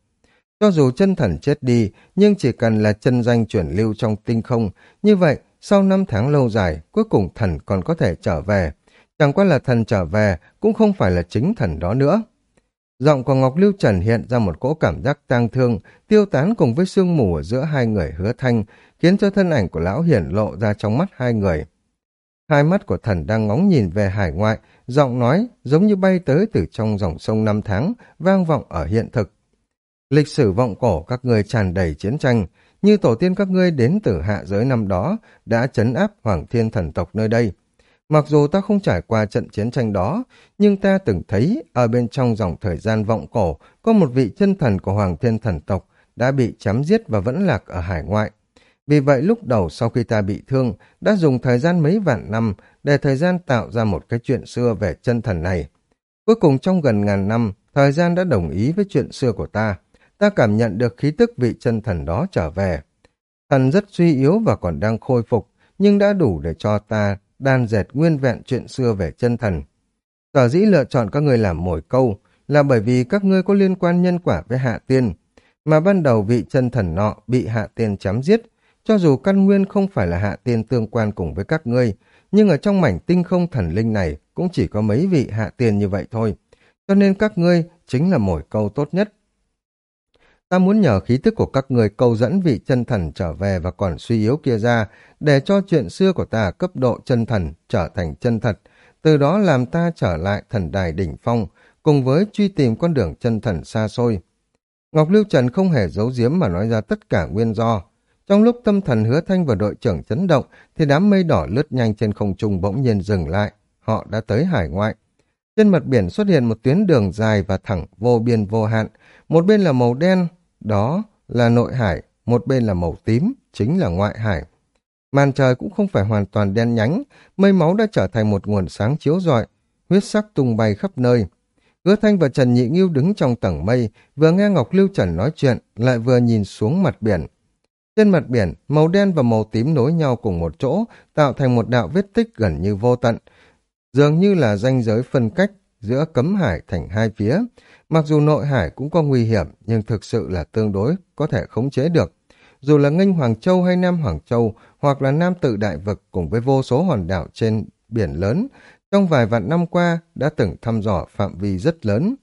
[SPEAKER 1] Cho dù chân thần chết đi, nhưng chỉ cần là chân danh chuyển lưu trong tinh không, như vậy sau năm tháng lâu dài, cuối cùng thần còn có thể trở về. Chẳng qua là thần trở về, cũng không phải là chính thần đó nữa. Giọng của Ngọc Lưu Trần hiện ra một cỗ cảm giác tang thương, tiêu tán cùng với sương mù ở giữa hai người hứa thanh, khiến cho thân ảnh của lão hiển lộ ra trong mắt hai người. Hai mắt của thần đang ngóng nhìn về hải ngoại, giọng nói giống như bay tới từ trong dòng sông năm tháng, vang vọng ở hiện thực. Lịch sử vọng cổ các ngươi tràn đầy chiến tranh, như tổ tiên các ngươi đến từ hạ giới năm đó đã chấn áp hoàng thiên thần tộc nơi đây, Mặc dù ta không trải qua trận chiến tranh đó, nhưng ta từng thấy ở bên trong dòng thời gian vọng cổ có một vị chân thần của Hoàng Thiên Thần Tộc đã bị chém giết và vẫn lạc ở hải ngoại. Vì vậy lúc đầu sau khi ta bị thương, đã dùng thời gian mấy vạn năm để thời gian tạo ra một cái chuyện xưa về chân thần này. Cuối cùng trong gần ngàn năm, thời gian đã đồng ý với chuyện xưa của ta. Ta cảm nhận được khí tức vị chân thần đó trở về. Thần rất suy yếu và còn đang khôi phục, nhưng đã đủ để cho ta đan dệt nguyên vẹn chuyện xưa về chân thần. Sở dĩ lựa chọn các ngươi làm mồi câu là bởi vì các ngươi có liên quan nhân quả với hạ tiên. mà ban đầu vị chân thần nọ bị hạ tiên chém giết, cho dù căn nguyên không phải là hạ tiên tương quan cùng với các ngươi, nhưng ở trong mảnh tinh không thần linh này cũng chỉ có mấy vị hạ tiên như vậy thôi. Cho nên các ngươi chính là mồi câu tốt nhất. Ta muốn nhờ khí tức của các người câu dẫn vị chân thần trở về và còn suy yếu kia ra, để cho chuyện xưa của ta cấp độ chân thần trở thành chân thật, từ đó làm ta trở lại thần đài đỉnh phong, cùng với truy tìm con đường chân thần xa xôi. Ngọc Lưu Trần không hề giấu giếm mà nói ra tất cả nguyên do. Trong lúc tâm thần hứa thanh và đội trưởng chấn động, thì đám mây đỏ lướt nhanh trên không trung bỗng nhiên dừng lại. Họ đã tới hải ngoại. Trên mặt biển xuất hiện một tuyến đường dài và thẳng vô biên vô hạn. Một bên là màu đen, đó là nội hải, một bên là màu tím, chính là ngoại hải. Màn trời cũng không phải hoàn toàn đen nhánh, mây máu đã trở thành một nguồn sáng chiếu rọi, huyết sắc tung bay khắp nơi. Hứa Thanh và Trần Nhị Nghiêu đứng trong tầng mây, vừa nghe Ngọc Lưu Trần nói chuyện, lại vừa nhìn xuống mặt biển. Trên mặt biển, màu đen và màu tím nối nhau cùng một chỗ, tạo thành một đạo vết tích gần như vô tận, dường như là ranh giới phân cách giữa cấm hải thành hai phía. Mặc dù nội hải cũng có nguy hiểm, nhưng thực sự là tương đối, có thể khống chế được. Dù là Nghênh Hoàng Châu hay Nam Hoàng Châu, hoặc là Nam Tự Đại Vực cùng với vô số hòn đảo trên biển lớn, trong vài vạn năm qua đã từng thăm dò phạm vi rất lớn.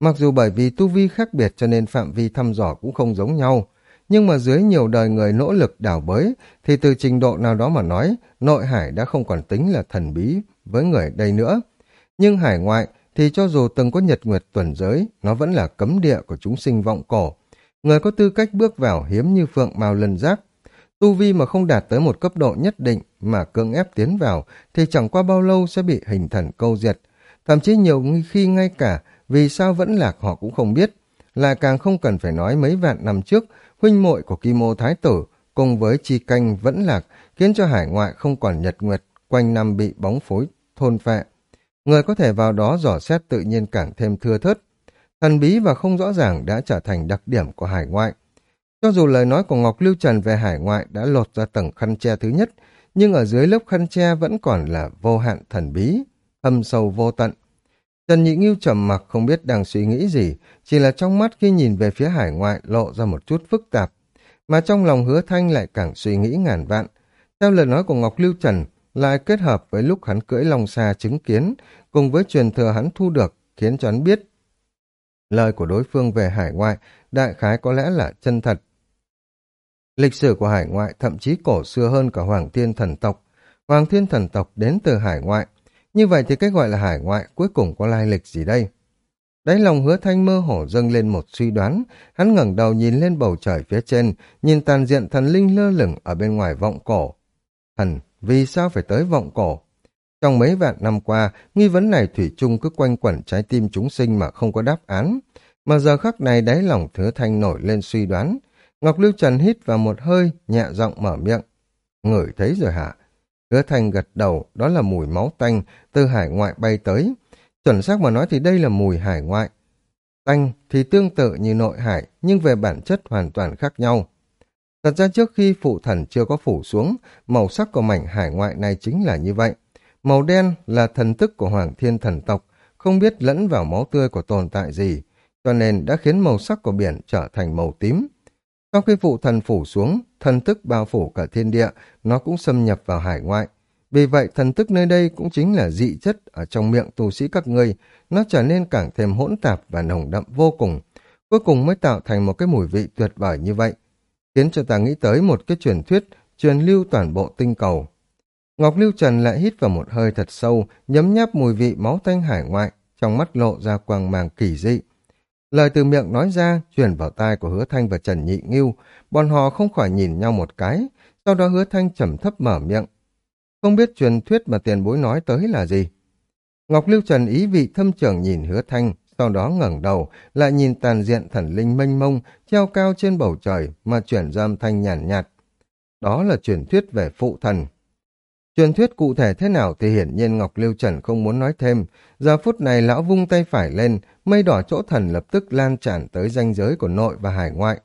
[SPEAKER 1] Mặc dù bởi vì tu vi khác biệt cho nên phạm vi thăm dò cũng không giống nhau, nhưng mà dưới nhiều đời người nỗ lực đảo bới thì từ trình độ nào đó mà nói, nội hải đã không còn tính là thần bí với người đây nữa. Nhưng hải ngoại thì cho dù từng có nhật nguyệt tuần giới, nó vẫn là cấm địa của chúng sinh vọng cổ. Người có tư cách bước vào hiếm như phượng mao lần giác. Tu vi mà không đạt tới một cấp độ nhất định mà cưỡng ép tiến vào thì chẳng qua bao lâu sẽ bị hình thần câu diệt. Thậm chí nhiều khi ngay cả vì sao vẫn lạc họ cũng không biết. Lại càng không cần phải nói mấy vạn năm trước, huynh muội của Kim Mô Thái Tử cùng với chi canh vẫn lạc khiến cho hải ngoại không còn nhật nguyệt, quanh năm bị bóng phối thôn phệ. Người có thể vào đó dò xét tự nhiên càng thêm thưa thớt. Thần bí và không rõ ràng đã trở thành đặc điểm của hải ngoại. Cho dù lời nói của Ngọc Lưu Trần về hải ngoại đã lột ra tầng khăn che thứ nhất, nhưng ở dưới lớp khăn che vẫn còn là vô hạn thần bí, âm sâu vô tận. Trần Nhị Nghiêu trầm mặc không biết đang suy nghĩ gì, chỉ là trong mắt khi nhìn về phía hải ngoại lộ ra một chút phức tạp, mà trong lòng hứa thanh lại càng suy nghĩ ngàn vạn. Theo lời nói của Ngọc Lưu Trần, lại kết hợp với lúc hắn cưỡi long xa chứng kiến, cùng với truyền thừa hắn thu được, khiến cho hắn biết. Lời của đối phương về hải ngoại, đại khái có lẽ là chân thật. Lịch sử của hải ngoại thậm chí cổ xưa hơn cả Hoàng Thiên Thần Tộc. Hoàng Thiên Thần Tộc đến từ hải ngoại. Như vậy thì cái gọi là hải ngoại cuối cùng có lai lịch gì đây? Đáy lòng hứa thanh mơ hổ dâng lên một suy đoán, hắn ngẩng đầu nhìn lên bầu trời phía trên, nhìn tàn diện thần linh lơ lửng ở bên ngoài vọng cổ. Thần, vì sao phải tới vọng cổ? Trong mấy vạn năm qua, nghi vấn này Thủy chung cứ quanh quẩn trái tim chúng sinh mà không có đáp án. Mà giờ khắc này đáy lòng hứa thanh nổi lên suy đoán. Ngọc Lưu Trần hít vào một hơi, nhẹ giọng mở miệng. Ngửi thấy rồi hả? Hứa thanh gật đầu, đó là mùi máu tanh từ hải ngoại bay tới. Chuẩn xác mà nói thì đây là mùi hải ngoại. Tanh thì tương tự như nội hải, nhưng về bản chất hoàn toàn khác nhau. Thật ra trước khi phụ thần chưa có phủ xuống, màu sắc của mảnh hải ngoại này chính là như vậy. Màu đen là thần tức của Hoàng Thiên thần tộc, không biết lẫn vào máu tươi của tồn tại gì, cho nên đã khiến màu sắc của biển trở thành màu tím. Sau khi phụ thần phủ xuống, thần tức bao phủ cả thiên địa, nó cũng xâm nhập vào hải ngoại. Vì vậy thần tức nơi đây cũng chính là dị chất ở trong miệng tu sĩ các ngươi, nó trở nên càng thêm hỗn tạp và nồng đậm vô cùng. Cuối cùng mới tạo thành một cái mùi vị tuyệt vời như vậy, khiến cho ta nghĩ tới một cái truyền thuyết truyền lưu toàn bộ tinh cầu. Ngọc Lưu Trần lại hít vào một hơi thật sâu, nhấm nháp mùi vị máu tanh hải ngoại, trong mắt lộ ra quang màng kỳ dị. Lời từ miệng nói ra, truyền vào tai của Hứa Thanh và Trần Nhị Ngưu, bọn họ không khỏi nhìn nhau một cái, sau đó Hứa Thanh trầm thấp mở miệng. Không biết truyền thuyết mà tiền bối nói tới là gì? Ngọc Lưu Trần ý vị thâm trưởng nhìn Hứa Thanh, sau đó ngẩng đầu, lại nhìn tàn diện thần linh mênh mông, treo cao trên bầu trời mà chuyển ra thanh nhàn nhạt, nhạt. Đó là truyền thuyết về phụ thần. Truyền thuyết cụ thể thế nào thì hiển nhiên Ngọc Lưu Trần không muốn nói thêm. Giờ phút này lão vung tay phải lên, mây đỏ chỗ thần lập tức lan tràn tới ranh giới của nội và hải ngoại.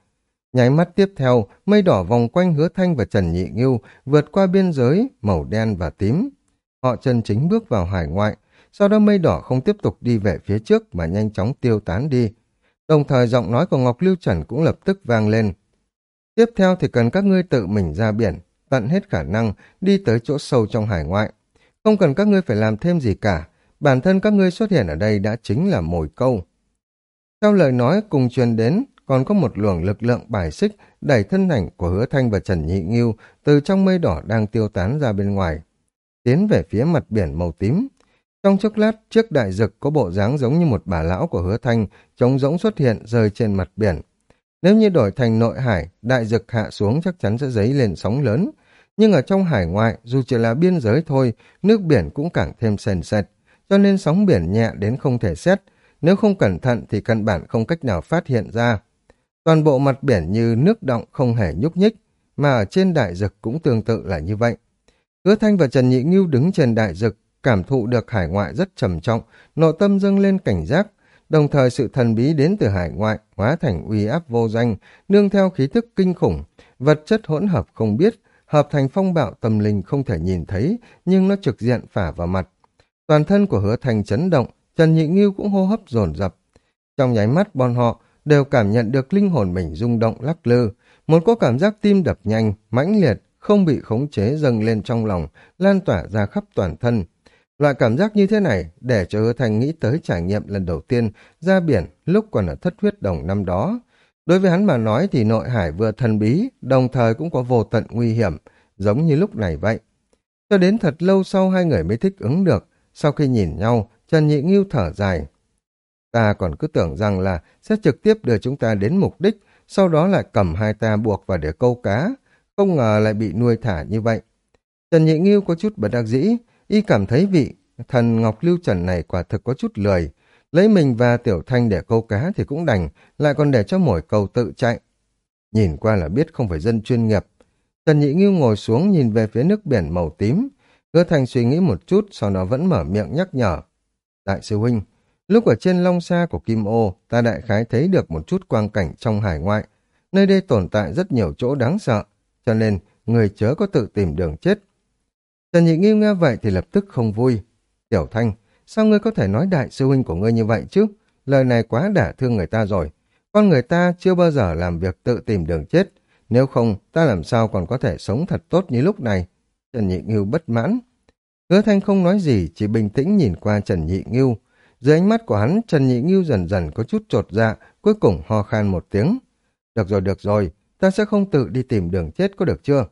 [SPEAKER 1] Nháy mắt tiếp theo, mây đỏ vòng quanh hứa thanh và Trần Nhị Ngưu vượt qua biên giới màu đen và tím. Họ chân chính bước vào hải ngoại, sau đó mây đỏ không tiếp tục đi về phía trước mà nhanh chóng tiêu tán đi. Đồng thời giọng nói của Ngọc Lưu Trần cũng lập tức vang lên. Tiếp theo thì cần các ngươi tự mình ra biển, tận hết khả năng đi tới chỗ sâu trong hải ngoại. Không cần các ngươi phải làm thêm gì cả, bản thân các ngươi xuất hiện ở đây đã chính là mồi câu. Theo lời nói cùng truyền đến, còn có một luồng lực lượng bài xích đẩy thân ảnh của hứa thanh và Trần Nhị Nghiêu từ trong mây đỏ đang tiêu tán ra bên ngoài, tiến về phía mặt biển màu tím. Trong chốc lát, chiếc đại dực có bộ dáng giống như một bà lão của hứa thanh, trống rỗng xuất hiện rơi trên mặt biển. Nếu như đổi thành nội hải, đại dực hạ xuống chắc chắn sẽ dấy lên sóng lớn. Nhưng ở trong hải ngoại, dù chỉ là biên giới thôi, nước biển cũng càng thêm sền sệt, cho nên sóng biển nhẹ đến không thể xét. Nếu không cẩn thận thì căn bản không cách nào phát hiện ra. Toàn bộ mặt biển như nước động không hề nhúc nhích, mà ở trên đại dực cũng tương tự là như vậy. Hứa Thanh và Trần Nhị Ngưu đứng trên đại dực, cảm thụ được hải ngoại rất trầm trọng, nội tâm dâng lên cảnh giác, đồng thời sự thần bí đến từ hải ngoại hóa thành uy áp vô danh, nương theo khí thức kinh khủng, vật chất hỗn hợp không biết, hợp thành phong bạo tâm linh không thể nhìn thấy, nhưng nó trực diện phả vào mặt. Toàn thân của hứa thành chấn động, Trần Nhị Nghiêu cũng hô hấp dồn dập. Trong nháy mắt bọn họ đều cảm nhận được linh hồn mình rung động lắc lư, một có cảm giác tim đập nhanh, mãnh liệt, không bị khống chế dâng lên trong lòng, lan tỏa ra khắp toàn thân. Loại cảm giác như thế này để cho hứa thanh nghĩ tới trải nghiệm lần đầu tiên ra biển lúc còn ở thất huyết đồng năm đó. Đối với hắn mà nói thì nội hải vừa thần bí, đồng thời cũng có vô tận nguy hiểm, giống như lúc này vậy. Cho đến thật lâu sau hai người mới thích ứng được, sau khi nhìn nhau, Trần Nhị Nghiêu thở dài. Ta còn cứ tưởng rằng là sẽ trực tiếp đưa chúng ta đến mục đích, sau đó lại cầm hai ta buộc vào để câu cá. Không ngờ lại bị nuôi thả như vậy. Trần Nhị Nghiêu có chút bất đắc dĩ, y cảm thấy vị thần Ngọc Lưu Trần này quả thực có chút lười. Lấy mình và Tiểu Thanh để câu cá thì cũng đành, lại còn để cho mỗi câu tự chạy. Nhìn qua là biết không phải dân chuyên nghiệp. Trần Nhị Nghiêu ngồi xuống nhìn về phía nước biển màu tím. Hứa Thành suy nghĩ một chút, sau đó vẫn mở miệng nhắc nhở. Đại sư Huynh, lúc ở trên long xa của Kim Ô, ta đại khái thấy được một chút quang cảnh trong hải ngoại. Nơi đây tồn tại rất nhiều chỗ đáng sợ, cho nên người chớ có tự tìm đường chết. Trần Nhị Nghiêu nghe vậy thì lập tức không vui. Tiểu Thanh, sao ngươi có thể nói đại sư huynh của ngươi như vậy chứ? Lời này quá đả thương người ta rồi. Con người ta chưa bao giờ làm việc tự tìm đường chết. Nếu không, ta làm sao còn có thể sống thật tốt như lúc này? Trần Nhị Nghiêu bất mãn. Hứa Thanh không nói gì, chỉ bình tĩnh nhìn qua Trần Nhị Nghiêu. Dưới ánh mắt của hắn, Trần Nhị Nghiêu dần dần có chút trột dạ, cuối cùng ho khan một tiếng. Được rồi, được rồi, ta sẽ không tự đi tìm đường chết có được chưa?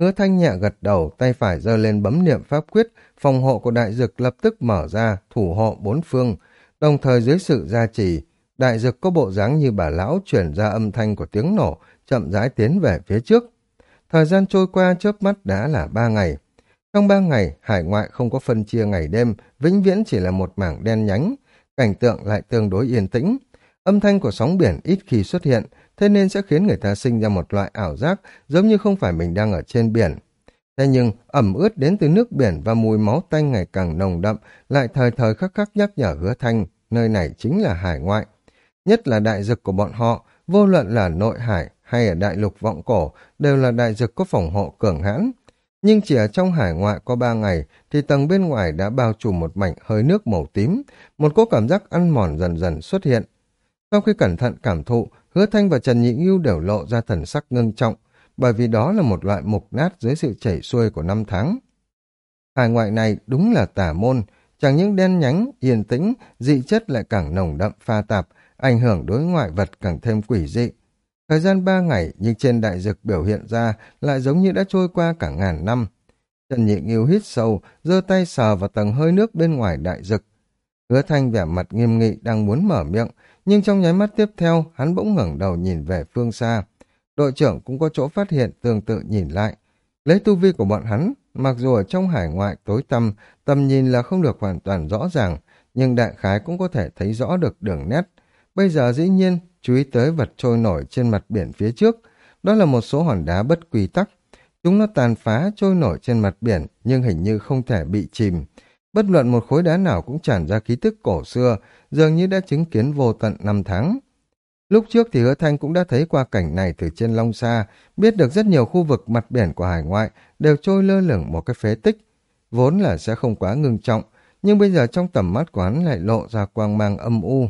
[SPEAKER 1] Hứa thanh nhẹ gật đầu, tay phải giơ lên bấm niệm pháp quyết, phòng hộ của đại dực lập tức mở ra, thủ hộ bốn phương. Đồng thời dưới sự gia trì, đại dực có bộ dáng như bà lão chuyển ra âm thanh của tiếng nổ, chậm rãi tiến về phía trước. Thời gian trôi qua chớp mắt đã là ba ngày. Trong ba ngày, hải ngoại không có phân chia ngày đêm, vĩnh viễn chỉ là một mảng đen nhánh. Cảnh tượng lại tương đối yên tĩnh. Âm thanh của sóng biển ít khi xuất hiện, thế nên sẽ khiến người ta sinh ra một loại ảo giác giống như không phải mình đang ở trên biển. Thế nhưng, ẩm ướt đến từ nước biển và mùi máu tanh ngày càng nồng đậm lại thời thời khắc khắc nhắc nhở hứa thanh, nơi này chính là hải ngoại. Nhất là đại dực của bọn họ, vô luận là nội hải hay ở đại lục vọng cổ, đều là đại dực có phòng hộ cường hãn. Nhưng chỉ ở trong hải ngoại có ba ngày, thì tầng bên ngoài đã bao trùm một mảnh hơi nước màu tím, một cỗ cảm giác ăn mòn dần dần xuất hiện. Sau khi cẩn thận cảm thụ, Hứa Thanh và Trần Nhị Ngưu đều lộ ra thần sắc ngưng trọng, bởi vì đó là một loại mục nát dưới sự chảy xuôi của năm tháng. Hải ngoại này đúng là tả môn, chẳng những đen nhánh, yên tĩnh, dị chất lại càng nồng đậm pha tạp, ảnh hưởng đối ngoại vật càng thêm quỷ dị. Thời gian ba ngày nhưng trên đại dực biểu hiện ra lại giống như đã trôi qua cả ngàn năm. Trần Nhị Nghiêu hít sâu, giơ tay sờ vào tầng hơi nước bên ngoài đại dực. Hứa Thanh vẻ mặt nghiêm nghị đang muốn mở miệng, nhưng trong nháy mắt tiếp theo, hắn bỗng ngẩng đầu nhìn về phương xa. Đội trưởng cũng có chỗ phát hiện tương tự nhìn lại. Lấy tu vi của bọn hắn, mặc dù ở trong hải ngoại tối tăm, tầm nhìn là không được hoàn toàn rõ ràng, nhưng đại khái cũng có thể thấy rõ được đường nét. Bây giờ dĩ nhiên, chú ý tới vật trôi nổi trên mặt biển phía trước. Đó là một số hòn đá bất quy tắc. Chúng nó tàn phá trôi nổi trên mặt biển, nhưng hình như không thể bị chìm. Bất luận một khối đá nào cũng tràn ra khí tức cổ xưa, dường như đã chứng kiến vô tận năm tháng. Lúc trước thì hứa thanh cũng đã thấy qua cảnh này từ trên Long Sa, biết được rất nhiều khu vực mặt biển của hải ngoại đều trôi lơ lửng một cái phế tích. Vốn là sẽ không quá ngưng trọng, nhưng bây giờ trong tầm mắt của hắn lại lộ ra quang mang âm u.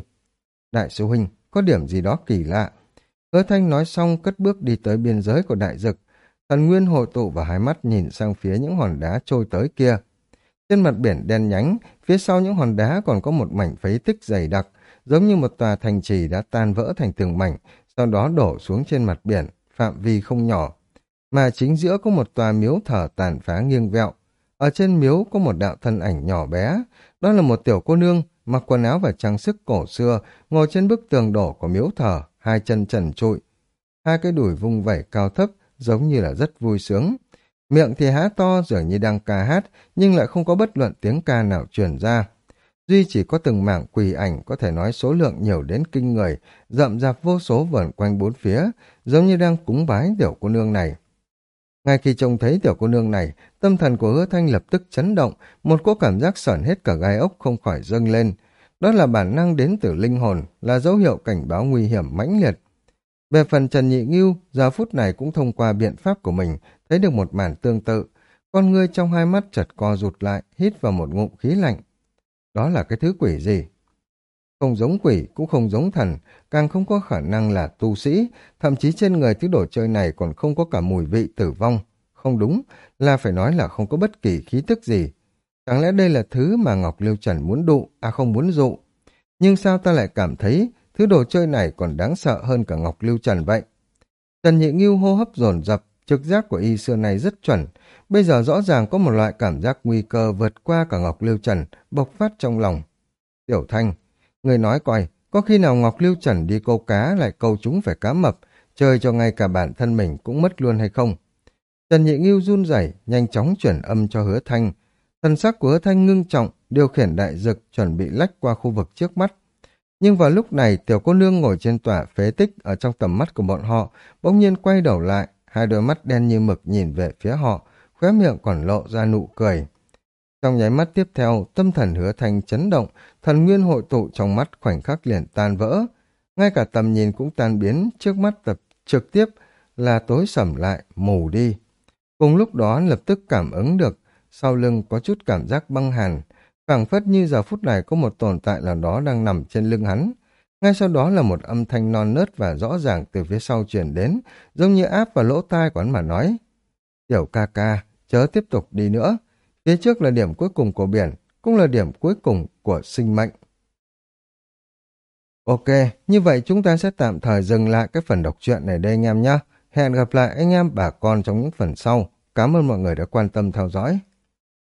[SPEAKER 1] Đại sư huynh, có điểm gì đó kỳ lạ. Hứa thanh nói xong cất bước đi tới biên giới của đại dực. Thần Nguyên hội tụ và hai mắt nhìn sang phía những hòn đá trôi tới kia. Trên mặt biển đen nhánh, phía sau những hòn đá còn có một mảnh phế tích dày đặc, giống như một tòa thành trì đã tan vỡ thành từng mảnh, sau đó đổ xuống trên mặt biển, phạm vi không nhỏ. Mà chính giữa có một tòa miếu thờ tàn phá nghiêng vẹo. Ở trên miếu có một đạo thân ảnh nhỏ bé, đó là một tiểu cô nương, mặc quần áo và trang sức cổ xưa, ngồi trên bức tường đổ của miếu thờ, hai chân trần trụi. Hai cái đùi vung vẩy cao thấp, giống như là rất vui sướng. Miệng thì há to dường như đang ca hát, nhưng lại không có bất luận tiếng ca nào truyền ra. Duy chỉ có từng mảng quỳ ảnh có thể nói số lượng nhiều đến kinh người, rậm rạp vô số vẩn quanh bốn phía, giống như đang cúng bái tiểu cô nương này. Ngay khi trông thấy tiểu cô nương này, tâm thần của hứa thanh lập tức chấn động, một cỗ cảm giác sởn hết cả gai ốc không khỏi dâng lên. Đó là bản năng đến từ linh hồn, là dấu hiệu cảnh báo nguy hiểm mãnh liệt. Về phần Trần Nhị Ngưu, giờ phút này cũng thông qua biện pháp của mình, thấy được một màn tương tự. Con ngươi trong hai mắt chật co rụt lại, hít vào một ngụm khí lạnh. Đó là cái thứ quỷ gì? Không giống quỷ, cũng không giống thần, càng không có khả năng là tu sĩ, thậm chí trên người thứ đồ chơi này còn không có cả mùi vị tử vong. Không đúng, là phải nói là không có bất kỳ khí tức gì. Chẳng lẽ đây là thứ mà Ngọc Liêu Trần muốn đụ, à không muốn dụ? Nhưng sao ta lại cảm thấy thứ đồ chơi này còn đáng sợ hơn cả Ngọc lưu Trần vậy? Trần Nhị Ngưu hô hấp dồn dập, trực giác của y xưa này rất chuẩn. Bây giờ rõ ràng có một loại cảm giác nguy cơ vượt qua cả Ngọc lưu Trần, bộc phát trong lòng. Tiểu Thanh, người nói coi, có khi nào Ngọc lưu Trần đi câu cá lại câu chúng phải cá mập, chơi cho ngay cả bản thân mình cũng mất luôn hay không? Trần Nhị Ngưu run rẩy, nhanh chóng chuyển âm cho hứa thanh. Thần sắc của hứa thanh ngưng trọng, điều khiển đại dực chuẩn bị lách qua khu vực trước mắt. Nhưng vào lúc này, tiểu cô nương ngồi trên tòa phế tích ở trong tầm mắt của bọn họ, bỗng nhiên quay đầu lại, hai đôi mắt đen như mực nhìn về phía họ, khóe miệng còn lộ ra nụ cười. Trong nháy mắt tiếp theo, tâm thần hứa thanh chấn động, thần nguyên hội tụ trong mắt khoảnh khắc liền tan vỡ. Ngay cả tầm nhìn cũng tan biến, trước mắt tập trực tiếp là tối sầm lại, mù đi. Cùng lúc đó lập tức cảm ứng được, sau lưng có chút cảm giác băng hàn, phảng phất như giờ phút này có một tồn tại nào đó đang nằm trên lưng hắn. Ngay sau đó là một âm thanh non nớt và rõ ràng từ phía sau truyền đến, giống như áp vào lỗ tai của hắn mà nói. Tiểu ca ca, chớ tiếp tục đi nữa. Phía trước là điểm cuối cùng của biển, cũng là điểm cuối cùng của sinh mệnh. Ok, như vậy chúng ta sẽ tạm thời dừng lại cái phần đọc truyện này đây anh em nhé. Hẹn gặp lại anh em bà con trong những phần sau. Cảm ơn mọi người đã quan tâm theo dõi.